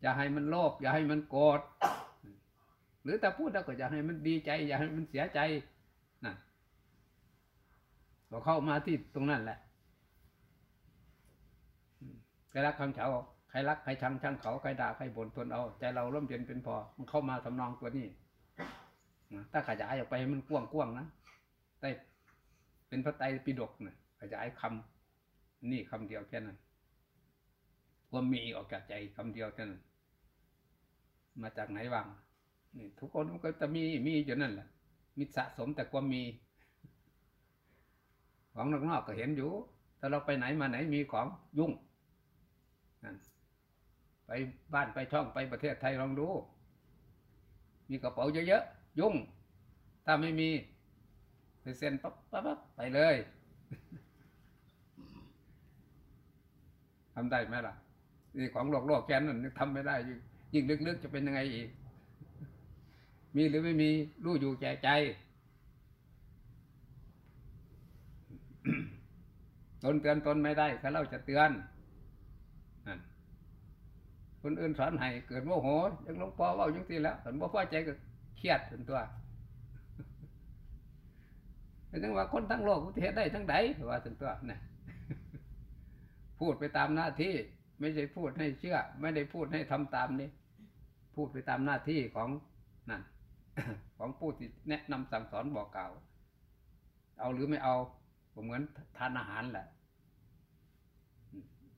อย่าให้มันโลภอย่าให้มันโกรธหรือแต่พูดแล้วก็อย่าให้มันดีใจ อย่าให้มันเสียใจ พอเข้ามาที่ตรงนั้นแหละใครรักคำเฉาใครรักใครชังชังเขาใครด่าใครบ่นทนเอาใจเราร่มเย็นเป็นพอ มันเข้ามาทำนองตัวนี้ถ้าขยายออกไปมันกว้างๆนะได้เป็นพระไตรปิฎกนะขยายคำนี่คำเดียวแค่นั้นความมีออกจากใจคำเดียวเท่นั้นมาจากไหนบ้างนี่ทุกคนมันก็จะมีมีอยู่นั่นแหละมีสะสมแต่ความมี ของนอกๆก็เห็นอยู่ถ้าเราไปไหนมาไหนมีของยุ่งนั่นไปบ้านไปช่องไปประเทศไทยลองดู มีกระเป๋าเยอะๆยุ่ง ถ้าไม่มีไปเซ็นปั๊บปั๊บปั๊บไปเลยทำได้ไหมล่ะนี่ของโลอกโลกแกนนั่นทำไม่ได้ยิ่งยิ่งลึกๆจะเป็นยังไงอีก มีหรือไม่มีรู้อยู่แก่ใจ ตนเตือนตนไม่ได้ถ้าเราจะเตือนคนอื่นสอนให้เกิดโมโหยังหลวงพ่อว่าอย่างที่แล้วแต่บ่พอใจก็เครียดเป็นตัวแต่ถึงว่าคนทั้งโลกเทศได้ทั้งใดว่าถึงตัวนะพูดไปตามหน้าที่ไม่ใช่พูดให้เชื่อ ไม่ได้พูดให้ทำตามนี้พูดไปตามหน้าที่ของนั่นของผู้ที่แนะนำสั่งสอนบอกกล่าว เอาหรือไม่เอา ก็เหมือนทานอาหารแหละ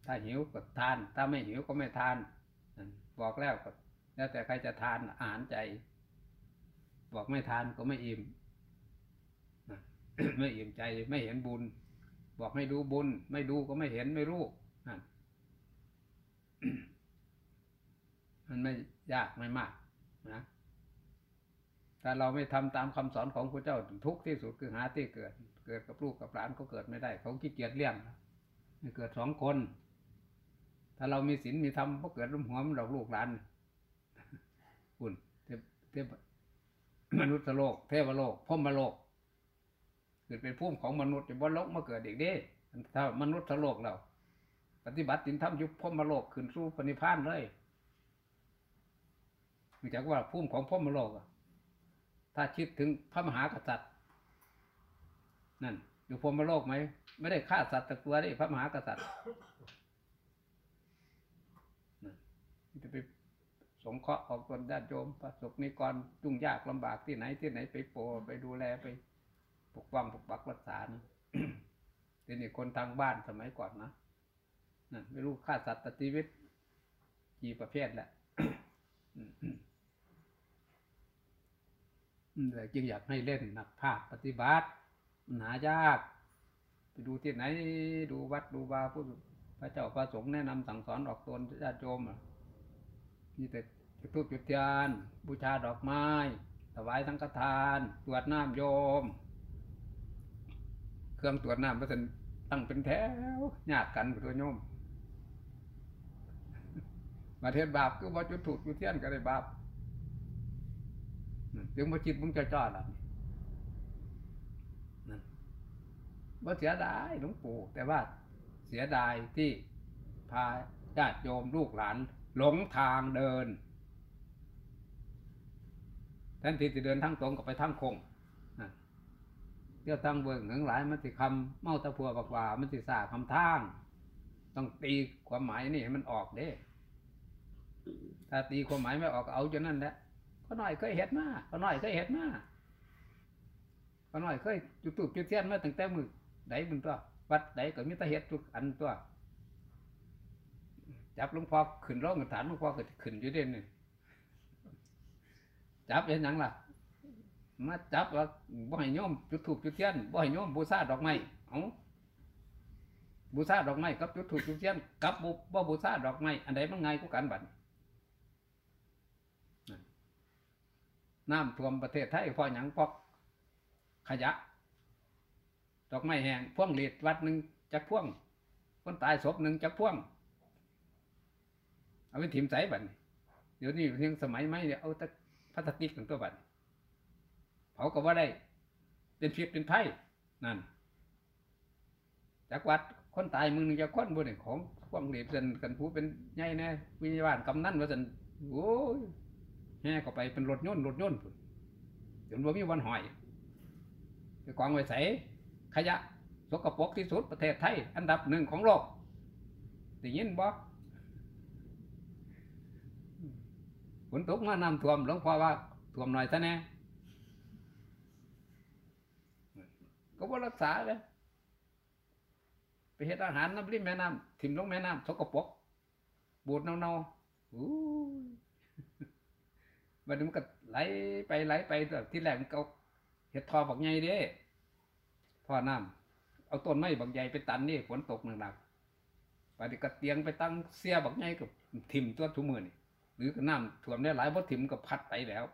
ถ้าหิวก็ทาน ถ้าไม่หิวก็ไม่ทาน บอกแล้วก็แล้วแต่ใครจะทานอาหารใจ บอกไม่ทานก็ไม่อิ่มไม่อิ่มใจไม่เห็นบุญ บอกให้ดูบุญ ไม่ดูก็ไม่เห็นไม่รู้นั่นมันไม่ยากไม่มากนะถ้าเราไม่ทำตามคำสอนของพระเจ้าทุกที่สุดคือหาที่เกิด กิดกับลูกกับหลานก็เกิดไม่ได้ เขาขี้เกียจเลี้ยงไม่เกิดสองคน ถ้าเรามีศีลมีธรรมก็เกิดร่มหัวมันดอกลูกหลานคุณเทพเทพมนุษย์โลก เทวโลกพรหมโลก เกิดเป็นภูมิของมนุษย์จะบนโลกมาเกิดเด็กเด้ถ้ามนุษย์โลกเรา ปฏิบัติศีลธรรมยุบพรหมโลกขึ้นสู่ปณิพานเลยรู้จักว่าภูมิของพรหมโลกถ้าคิดถึงพระมหากษัตริย์ นั่น อยู่พรหมโลกไหม ไม่ได้ฆ่าสัตว์ต่ตัวได้พระมหากษัตริย์นั่นจะไปสงเคราะห์ออกตนญาติโยมประสบนิกรยุ่งยากลำบากที่ไหนที่ไหนไปโปรไปดูแลไปปกป้องปกปักรักษานะทีนี้คนทางบ้านสมัยก่อนนะนั่นไม่รู้ฆ่าสัตว์ตัดชีวิตกี่ประเภทแหละแต่จึงอยากให้เล่นนักภาคปฏิบัติ หายากไปดูที่ไหนดูวัดดูวาผู้พระเจ้าพระสงฆ์แนะนำสั่งสอนออกตนญาติโยมมีแต่จุดธูปจุดเทียนบูชาดอกไม้ถวายสังฆทานตรวจน้ำโยม เครื่องตรวจน้ำก็จะตั้งเป็นแถวญาติกันกับตัวโยมมาเทศบาปก็ว่าจุดถูกจุดเทียนก็ได้บาปถึงมาจิตมึงจะจอดอะนั่น ว่าเสียดายหลวงปู่ แต่ว่าเสียดายที่พาญาติโยมลูกหลานหลงทางเดินแทนที่จะเดินทั้งตรงก็ไปทั้งคงเที่ยวทั้งเบิ่งทั้งหลายมันสิคำเมาตะพัวบกว่ามันสิสาคำทาง ต้องตีความหมายนี่ให้มันออกเด้ ถ้าตีความหมายไม่ออกเอาจนนั่นแหละก็หน่อยเคยเห็ดมาก็หน่อยเคยเห็ดมาก็หน่อยเคยจุดตูบจุดเทียนมาตั้งแต่มือ ไหนมึงตัว วัดไหนก็มีตาเห็ดทุกอันตัว จับหลวงพ่อขึ้นร้องกันฐานหลวงพ่อก็ขึ้นอยู่เด่นนี่จับเห็นยังล่ะ มาจับว่าบ่ให้โยมจุดถูกจุดเทียนบ่ให้โยมบูชาดอกไม้เอ้าบูชาดอกไม้กับจุดถูกจุดเทียนกับบ่บ่บูชาดอกไม้อันใดมันง่ายกว่ากันบัดน้ำท่วมประเทศไทยพราะหยังพราะขยะ ดอกไม้แห้งพ่วงหลีดวัดหนึ่งจักพ่วงคนตายศพหนึ่งจักพ่วง เอาไปถิ่มใส่บัดนี้เดี๋ยวนี้ยังสมัยใหม่เนี่ยเอาต่พลาสติกถึงตัวบัดนี้เผาก็ว่าได้ เป็นเพิษเป็นไผ่นั่นจากวัดคนตายมึงหนึงจะค้นบนนี่ของพ่วงหลีดกันกันผู้เป็นใหญ่แน่วิญญาณกำนั่นว่าสันโอ้ยแห่เข้าไปเป็นรถยนต์รถยนต์จนว่ามีวันหอยไปกองไว้ใส่ ขยะสกปรกที่สุดประเทศไทย อันดับหนึ่งของโลกได้ยินบ่ฝนตกมาน้ำท่วมหลวงพ่อว่าท่วมหน่อยซะแน่ก็บ่รักษาเลยไปเฮ็ดอาหารน้ำริมแม่น้ำถิ่มลงแม่น้ำสกปรกบูดเน่าๆอู้ยบัดนี้มันก็ไหลไปไหลไปแต่ที่แรกมันก็เฮ็ดทอบักใหญ่เด้ ท่อน้ำเอาต้นไม้บางใหญ่ไปตันนี่ฝนตกหนักๆไปดิกระเตียงไปตั้งเสียบางใหญ่กับถิ่มตัวทุกมือนี่หรือก็น้ำท่วมได้หลายเพราะถิ่มก็พัดไปแล้ว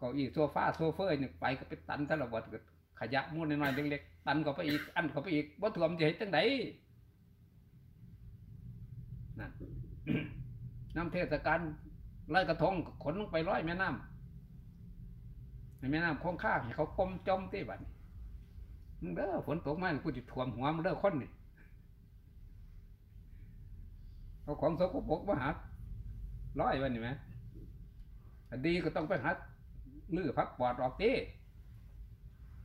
ก็อีโซฟาโซเฟอร์นี่ไปก็ไปตันตละวัดก็ขยะมูนน้อยๆเล็กๆตันเข้าไปอีกอันเข้าไปอีกบ่ท่วมจะเห็นจังไดนั่นน้ำเทศกาลลอยกระทงขนลงไปร้อยแม่น้ำให้แม่น้ำคงค่าให้เขากลมจมที่บัดนี้ เด้อฝนตกมากูจะท่วมหัวมึงเด้อคนนี่เอาของสกปรกมาหาร้อยวันนี่ไหมดีก็ต้องไปหาลื้อพักปอดออกตี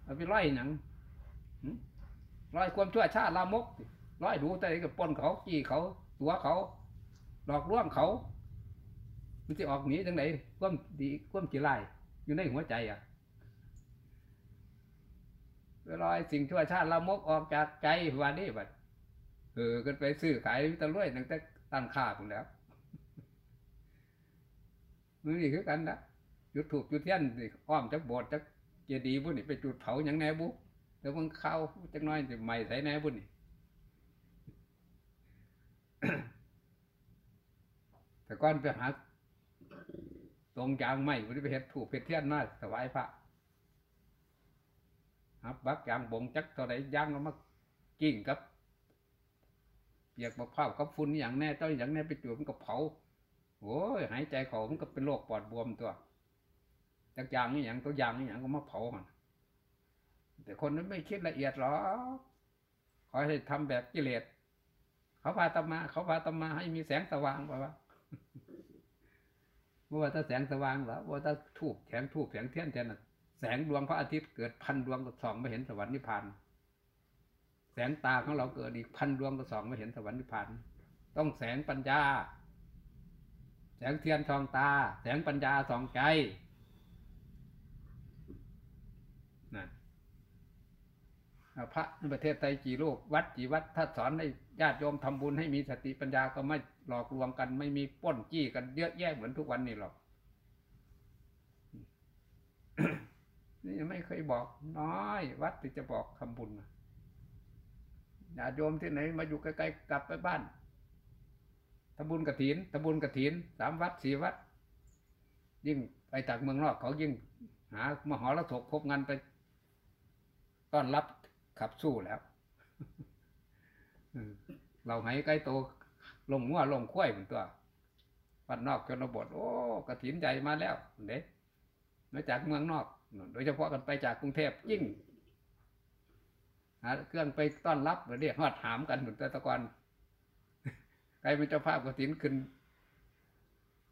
เอาไปร้อยหนังร้อยความชั่วชาติลามกร้อยดูแต่กับปนเขาจี้เขา ตัวเขา หลอกลวงเขา มันจะออกหนีจังไหนความดีความจีไรอยู่ในหัวใจอะ ลอยสิ่งชั่วชาติละมกออกจากใจวันนี้บัดเออกันไปซื้อขายตะลุ่ยตั้งแต่ตั้งค่าผมแล้วมือนี่คือกันนะจุดถูกจุดเทียนอ้อมจากโบสถ์จากเจดีย์บุญนี่ไปจุดเผาอย่างแน่บุแล้วมึงเข้าจักน้อยจะใหม่ใส่แน่บุญนี่แต่ก่อนไปหาตรงยางไม้บุญไปเห็ดถูกเห็ดเทียนมาถวายพระ หับบักยางบ่งจักเท่าไรยางแล้วมากิ้งกับเปียกมะพร้าวกับฝุ่นอย่างแน่เจ้าอย่างแน่ไปจุดมันก็เผาโอ้ยหายใจเขามันก็เป็นโรคปอดบวมตัวจากยางนี่อย่างตัวยางนี่อย่างก็มาเผามันแต่คนนั้นไม่คิดละเอียดหรอกขอให้ทำแบบกิเลสเขาพาตมา เขาพาตมาให้มีแสงสว่างป่าวะว่าถ้าแสงสว่างเหรอว่าถ้าทูบแสงทูบแสงเทียนเทียนน่ะ แสงดวงพระอาทิตย์เกิดพันดวงก็ส่องไม่เห็นสวรรค์นิพพาน แสงตาของเราเกิดอีกพันดวงก็ส่องไม่เห็นสวรรค์นิพพาน ต้องแสงปัญญา แสงเทียนส่องตา แสงปัญญาสองใจนั่นเอาพระในประเทศไทยกี่รูปวัดกี่วัด ถ้าสอนให้ญาติโยมทำบุญให้มีสติปัญญาก็ไม่หลอกลวงกัน ไม่มีป้นจี้กันเยอะแยะเหมือนทุกวันนี้หรอก นี่ไม่เคยบอกน้อย วัดที่จะบอกทำบุญน่าโยมที่ไหนมาอยู่ใกล้ๆกลับไปบ้านทำบุญกระถินทำบุญกระถินสามวัดสี่วัด ยิ่งไปจากเมืองนอกเขายิ่ง หามหรสพพบงานไปต้อนรับขับสู้แล้วเราให้ใกล้โตลงงัวลงข้ยเหมือนตัววัดนอกชนบทโอ้กระถินใหญ่มาแล้วเด็กมาจากเมืองนอก โดยเฉพาะกันไปจากกรุงเทพยิ่งหาเครื่องไปต้อนรับเรียกฮอดหามกันเหมือนแต่ตะกอนใครเป็นเจ้าภาพกฐินขึ้น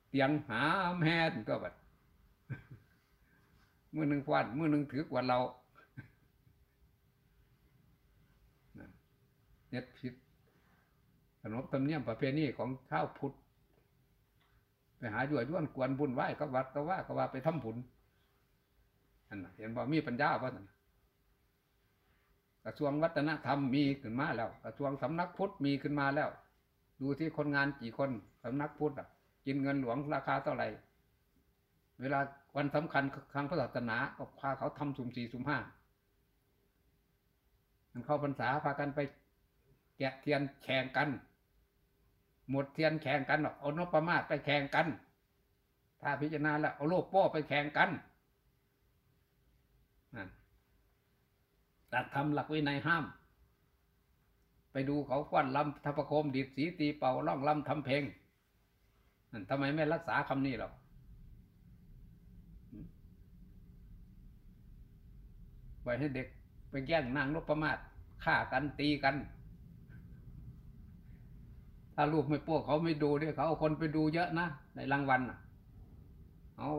เตียงหามแฮนตัวบัดมือหนึ่งควันมือหนึ่งถือกว่าเรานั่นเน็ดผิดขนบธรรมเนียมประเพณีของข้าวพุทธไปหาอยู่ย้วนกวนบุญไหว้ก็วัดก็ว่าก็ว่าไปทำบุญ อันเห็นบ่มีปัญญาป่ะนั่นกระทรวงวัฒนธรรมมีขึ้นมาแล้ว กระทรวงสำนักพุทธมีขึ้นมาแล้ว ดูที่คนงานกี่คนสำนักพุทธอะ กินเงินหลวงราคาเท่าไหร่เวลาวันสำคัญครั้งพระศาสนาก็พาเขาทำสุ่มสี่สุ่มห้ามันเข้าพรรษาพากันไปแกะเทียนแข่งกัน หมดเทียนแข่งกันหรอกเอานพมาศไปแข่งกัน ถ้าพิจารณาแล้วเอาโลกโป้ไปแข่งกันนัดทำหลักวินัยห้าม ไปดูเขาควันลำทัพโคมดีดสีตีเป่าร้องลำทำเพลงนั่นทำไมไม่รักษาคำนี้หรอกไว้ให้เด็กไปแย่งนางนพมาศฆ่ากันตีกัน ถ้าลูกไม่พวกเขาไม่ดูเนี่ยเขาเอาคนไปดูเยอะนะในรางวัลเอา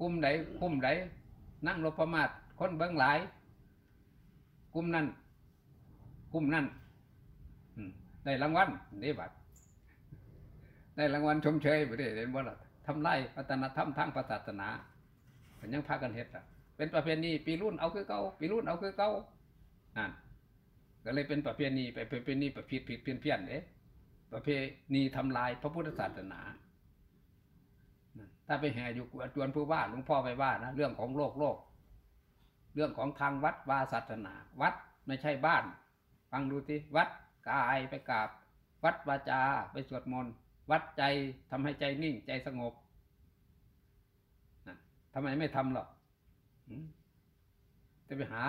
กุ้มไหนกุ้มไหนนั่งรบประมาทคนเบิ้งหลาย กุ้มนั่นกุ้มนั่นได้รางวัลนี่บัดได้รางวัลชมเชยไปได้เห็นบ่ล่ะทำไล่วัฒนธรรมทางศาสนาเป็นยังพากันเฮ็ดอะเป็นประเพณีปีรุ่นเอาคือเก่าปีรุ่นเอาคือเก่าอ่านก็เลยเป็นประเพณีไปประเพณีประผิดผิดเพี้ยนเพี้ยนเด้ประเพณีทำลายพระพุทธศาสนาถ้าไปแห่อยู่กวนจวนผู้ว่าหลวงพ่อไปว่านะเรื่องของโลกโลก เรื่องของทางวัดวาศาสนา วัดไม่ใช่บ้าน ฟังดูสิวัดกายไปกราบ วัดวาจาไปสวดมนต์วัดใจทำให้ใจนิ่งใจสงบนะทำไมไม่ทำหรอกจะไปหา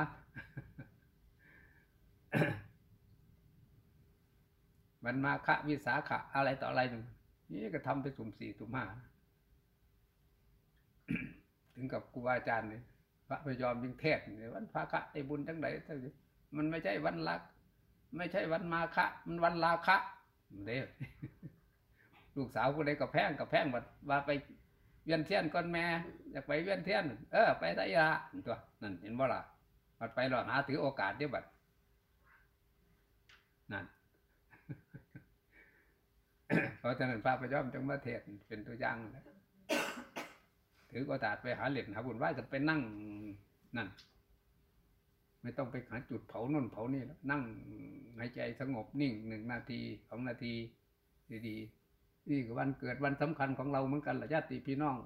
มันมาคะวิสาขะอะไรต่ออะไรหนึ่งนี่ก็ทำไปสุ่มสี่สุ่มห้าถึงกับครูบาอาจารย์เนี่ย พระพยอมยิงเทศเนี่ยวันพระคะได้บุญทั้งไหนทั้งมันไม่ใช่วันลัก ไม่ใช่วันมาคะ มันวันลาคะเด้ลูกสาวคนใดก็แพงกับแพงว่าว่าไปเวียนเทียนก่อนแม่อยากไปเวียนเทียน เออ ไปได้ละตัวนั่นเห็นบ่ล่ะมัดไปหรอหาถือโอกาสเดี๋ยวบัดนั่นเพราะฉะนั้นพระพยอมจงมาเทศเป็นตัวอย่างนะ ถือโอกาสไปหาเหรียญหาบุญไหว้กันไปนั่งนั่น ไม่ต้องไปหาจุดเผาน่นเผานี่แล้วนั่งหายใจสงบนิ่งหนึ่งนาทีสองนาที ดีๆนี่คือวันเกิดวันสำคัญของเราเหมือนกันละญาติพี่น้อง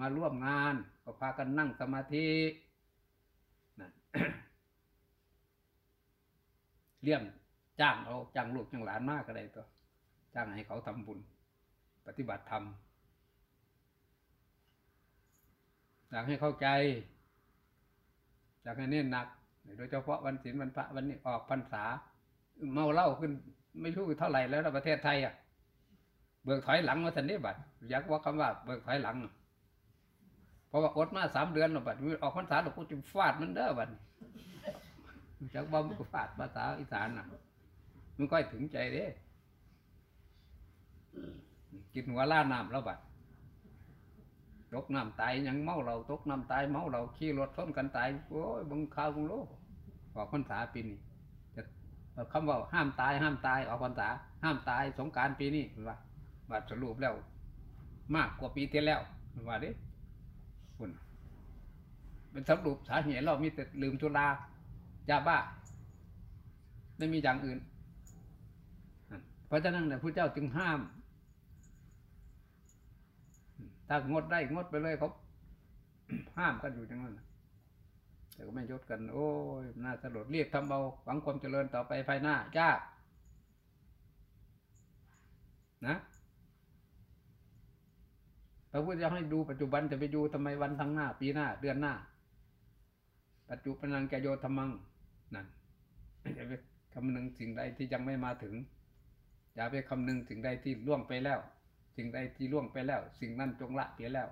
มาร่วมงานก็พากันนั่งสมาธินั่นเลี้ยงจ้างเอาจ้างลูกจ้างหลานมากก็ได้ตัว จ้างให้เขาทำบุญ ปฏิบัติธรรม อยากให้เข้าใจอยากให้เน้นหนัก โดยเฉพาะวันศีลวันพระวันนี้ออกพรรษา เมาเหล้าขึ้น ไม่รู้เท่าไหร่แล้วนประเทศไทยอะเบิกถอยหลังมาสันนิบัตอยากว่าคำว่า เบิกถอยหลังเพราะว่าอดมาสามเดือนแล้วบัดออกพรรษาหลวงปู่จะฟาดมันเด้อบัดจากว่ามันก็ฟาดภาษาอีสานน่ะมันค่อยถึงใจเด้กินหัวล่าน้ำแล้วบัด ตกน้ำตายยังเมาเราตกน้ำตายเมาเราขี่รถชนกันตายโอ้ยบังข่าวบังโลกออกพรรษาปีนี้จะคำว่าห้ามตายห้ามตายออกพรรษาห้ามตายสงการปีนี้ว่าบัดสรุปแล้ว มากกว่าปีที่แล้วว่าดิคุณเป็นสรุปสาเหตุเรามีแต่ลืมจุฬายาบ้าไม่มีอย่างอื่น เพราะฉะนั้นพระเจ้าจึงห้าม ถ้างดได้งดไปเลยเขาห้ามกันอยู่อย่างนั้นแต่ก็ไม่ยศกัน โอ้ยน่าสลดเรียกทำเบาหวังความเจริญต่อไปภายหน้ายานะพระพุทธเจ้าให้ดูปัจจุบันจะไปดูทำไมวันทั้งหน้า ปีหน้า เดือนหน้า ปัจจุบันนังแกโยธรรมังนั่นอย่าไปคำนึงสิ่งใดที่ยังไม่มาถึง อย่าไปคำนึงสิ่งใดที่ล่วงไปแล้ว สิ่งใดที่ล่วงไปแล้ว สิ่งนั้นจงละเสียแล้ว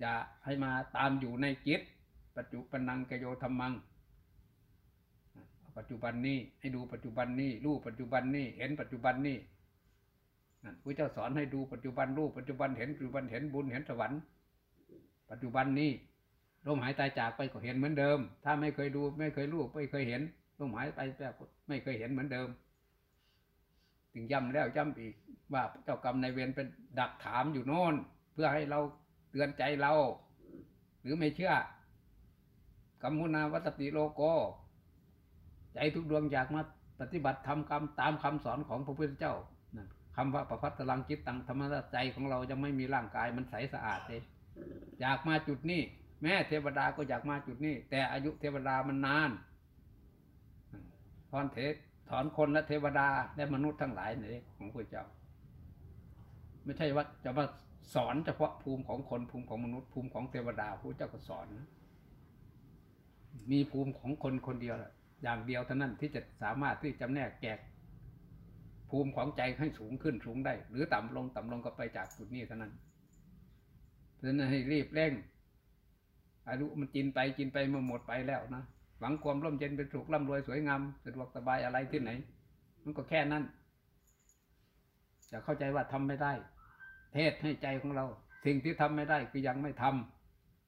อย่าให้มาตามอยู่ในจิต ปัจจุบันนังกโยธรรมัง ปัจจุบันนี้ให้ดูปัจจุบันนี้รู้ปัจจุบันนี้เห็นปัจจุบันนี้นั่นพระเจ้าสอนให้ดูปัจจุบันรู้ปัจจุบันเห็นปัจจุบันเห็นบุญเห็นสวรรค์ ปัจจุบันนี้ลมหายใจจากไปก็เห็นเหมือนเดิม ถ้าไม่เคยดูไม่เคยรู้ไม่เคยเห็นลมหายไปแบบไม่เคยเห็นเหมือนเดิม ถึงย้ำแล้วย้ำอีก ว่าเจ้ากรรมนายเวรเป็นดักถามอยู่โน่น เพื่อให้เราเตือนใจเรา หรือไม่เชื่อกัมมุนาวัตติโลโก ใจทุกดวงอยากมาปฏิบัติทำกรรมตามคำสอนของพระพุทธเจ้านั่นคำว่าประพัตตลังจิตตังธรรมะใจของเรายังไม่มีร่างกายมันใสสะอาดเลยอยากมาจุดนี้ แม้เทวดาก็อยากมาจุดนี้ แต่อายุเทวดามันนานถอนเท ถอนคนและเทวดาและมนุษย์ทั้งหลายนี่ของพระเจ้า ไม่ใช่ว่าจะมาสอนเฉพาะภูมิของคนภูมิของมนุษย์ภูมิของเทวดาพระเจ้าก็สอน มีภูมิของคนคนเดียวแหละอย่างเดียวเท่านั้นที่จะสามารถที่จำแนกแจกภูมิของใจให้สูงขึ้นสูงได้ หรือต่ำลงต่ำลงก็ไปจากจุดนี้เท่านั้นเพราะนั้นให้รีบเร่งอายุมันกินไปกินไปมันหมดไปแล้วนะ วังความร่มเย็นเป็นสุขร่ำรวยสวยงามสะดวกสบายอะไรที่ไหน มันก็แค่นั้นจะเข้าใจว่าทำไม่ได้ เทศให้ใจของเรา สิ่งที่ทำไม่ได้คือยังไม่ท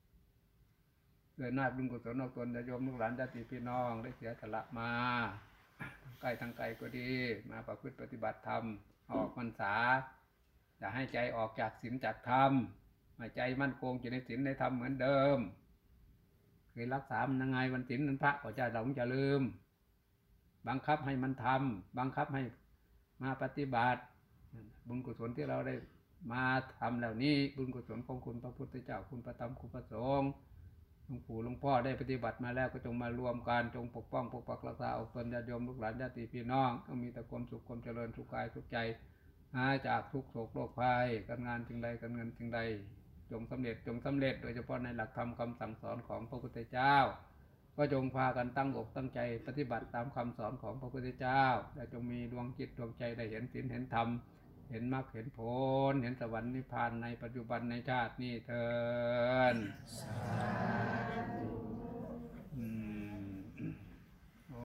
ำเกิดหน้าบุญกุศลออกตนญาติโยมลูกหลานญาติพี่น้องได้เสียสละมาใกล้ทั้งไกลก็ดี มาประพฤติปฏิบัติธรรมออกพรรษาอย่าให้ใจออกจากศีลจากธรรมใจมั่นคงอยู่ในศีลในธรรมเหมือนเดิม เคยรักษามันยังไงวันศีลนั้นพระก็จะหลงจะลืม บังคับให้มันทำบังคับให้มาปฏิบัติ บุญกุศลที่เราได้มาทำเหล่านี้บุญกุศลของคุณพระพุทธเจ้าคุณพระธรรมคุณพระสงฆ์หลวงปู่หลวงพ่อได้ปฏิบัติมาแล้วก็จงมารวมกันจงปกป้องปกปักรักษาเอาตนญาติโยมลูกหลานญาติพี่น้องก็มีแต่ความสุขความเจริญสุขกายสุขใจหายจากทุกโศกโรคภัยการงานจึงใดการเงินจึงใด จงสำเร็จจงสำเร็จ โดยเฉพาะในหลักธรรมคำสั่งสอนของพระพุทธเจ้า ก็จงพากันตั้งอกตั้งใจปฏิบัติตามคำสอนของพระพุทธเจ้า และจงมีดวงจิตดวงใจได้เห็นศีลเห็นธรรม เห็นมรรคเห็นผล เห็นสวรรค์นิพพานในปัจจุบันในชาตินี้เถิด